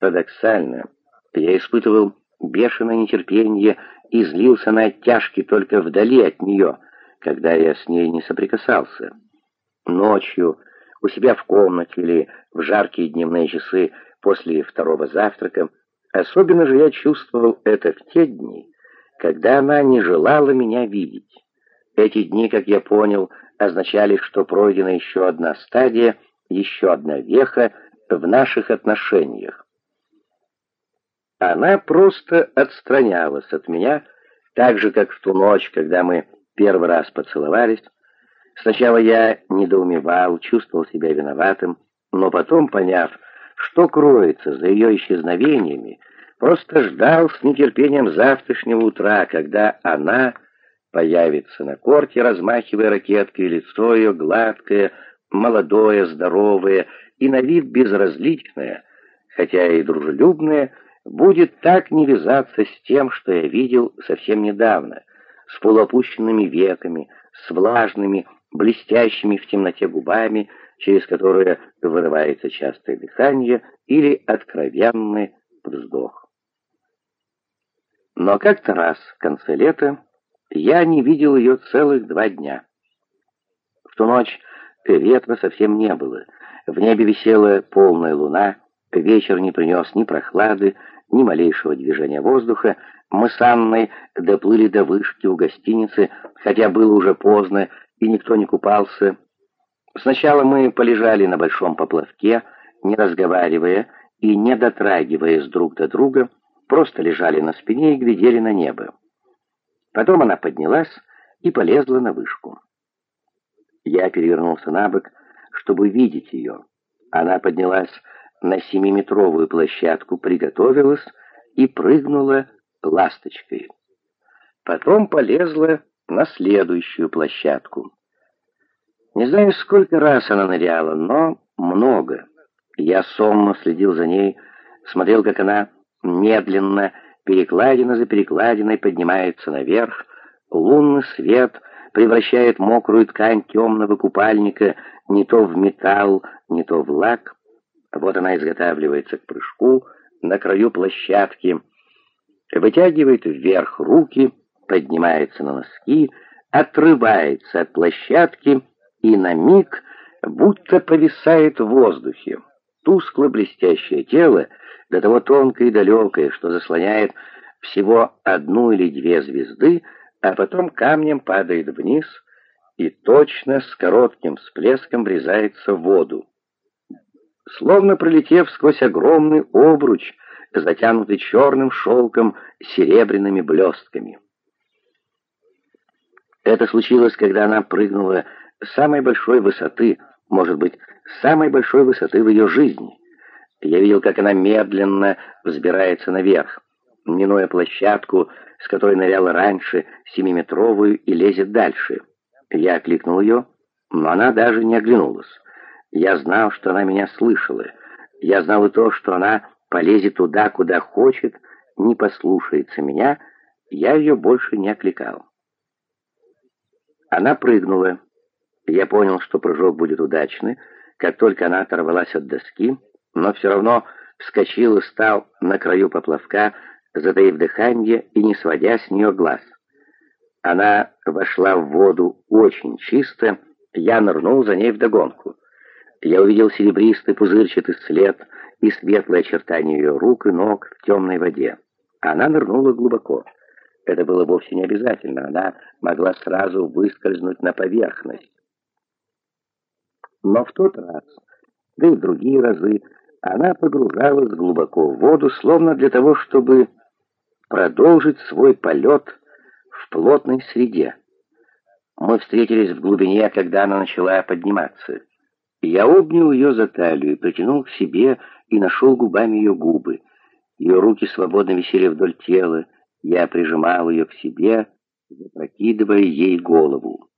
Парадоксально, я испытывал бешеное нетерпение и злился на оттяжки только вдали от нее, когда я с ней не соприкасался. Ночью, у себя в комнате или в жаркие дневные часы после второго завтрака, особенно же я чувствовал это в те дни, когда она не желала меня видеть. Эти дни, как я понял, означали, что пройдена еще одна стадия, еще одна веха в наших отношениях. Она просто отстранялась от меня, так же, как в ту ночь, когда мы первый раз поцеловались. Сначала я недоумевал, чувствовал себя виноватым, но потом, поняв, что кроется за ее исчезновениями, просто ждал с нетерпением завтрашнего утра, когда она появится на корте, размахивая ракеткой, лицо ее гладкое, молодое, здоровое и на вид безразличное, хотя и дружелюбное, будет так не вязаться с тем, что я видел совсем недавно, с полуопущенными веками, с влажными, блестящими в темноте губами, через которые вырывается частое дыхание или откровенный вздох. Но как-то раз в конце лета я не видел ее целых два дня. В ту ночь ветра совсем не было, в небе висела полная луна, вечер не принес ни прохлады, ни малейшего движения воздуха, мы с Анной доплыли до вышки у гостиницы, хотя было уже поздно, и никто не купался. Сначала мы полежали на большом поплавке, не разговаривая и не дотрагиваясь друг до друга, просто лежали на спине и глядели на небо. Потом она поднялась и полезла на вышку. Я перевернулся на бок, чтобы видеть ее. Она поднялась на семиметровую площадку, приготовилась и прыгнула ласточкой. Потом полезла на следующую площадку. Не знаю, сколько раз она ныряла, но много. Я сонно следил за ней, смотрел, как она медленно, перекладина за перекладиной поднимается наверх, лунный свет превращает мокрую ткань темного купальника не то в металл, не то в лак. Вот она изготавливается к прыжку на краю площадки, вытягивает вверх руки, поднимается на носки, отрывается от площадки и на миг будто повисает в воздухе. Тускло-блестящее тело, до того тонкое и далекое, что заслоняет всего одну или две звезды, а потом камнем падает вниз и точно с коротким всплеском врезается в воду. Словно пролетев сквозь огромный обруч, затянутый черным шелком серебряными блестками. Это случилось, когда она прыгнула с самой большой высоты, может быть, самой большой высоты в ее жизни. Я видел, как она медленно взбирается наверх, минуя площадку, с которой ныряла раньше, семиметровую, и лезет дальше. Я окликнул ее, но она даже не оглянулась. Я знал, что она меня слышала. Я знал и то, что она полезет туда, куда хочет, не послушается меня, я ее больше не окликал. Она прыгнула. Я понял, что прыжок будет удачный, как только она оторвалась от доски, но все равно вскочил и стал на краю поплавка, затаив дыхание и не сводя с нее глаз. Она вошла в воду очень чисто, я нырнул за ней вдогонку. Я увидел серебристый пузырчатый след и светлые очертания ее рук и ног в темной воде. Она нырнула глубоко. Это было вовсе не обязательно, она могла сразу выскользнуть на поверхность. Но в тот раз, да и в другие разы, она погружалась глубоко в воду, словно для того, чтобы продолжить свой полет в плотной среде. Мы встретились в глубине, когда она начала подниматься. Я обнял ее за талию, притянул к себе и нашел губами ее губы. Ее руки свободно висели вдоль тела. Я прижимал ее к себе, запрокидывая ей голову.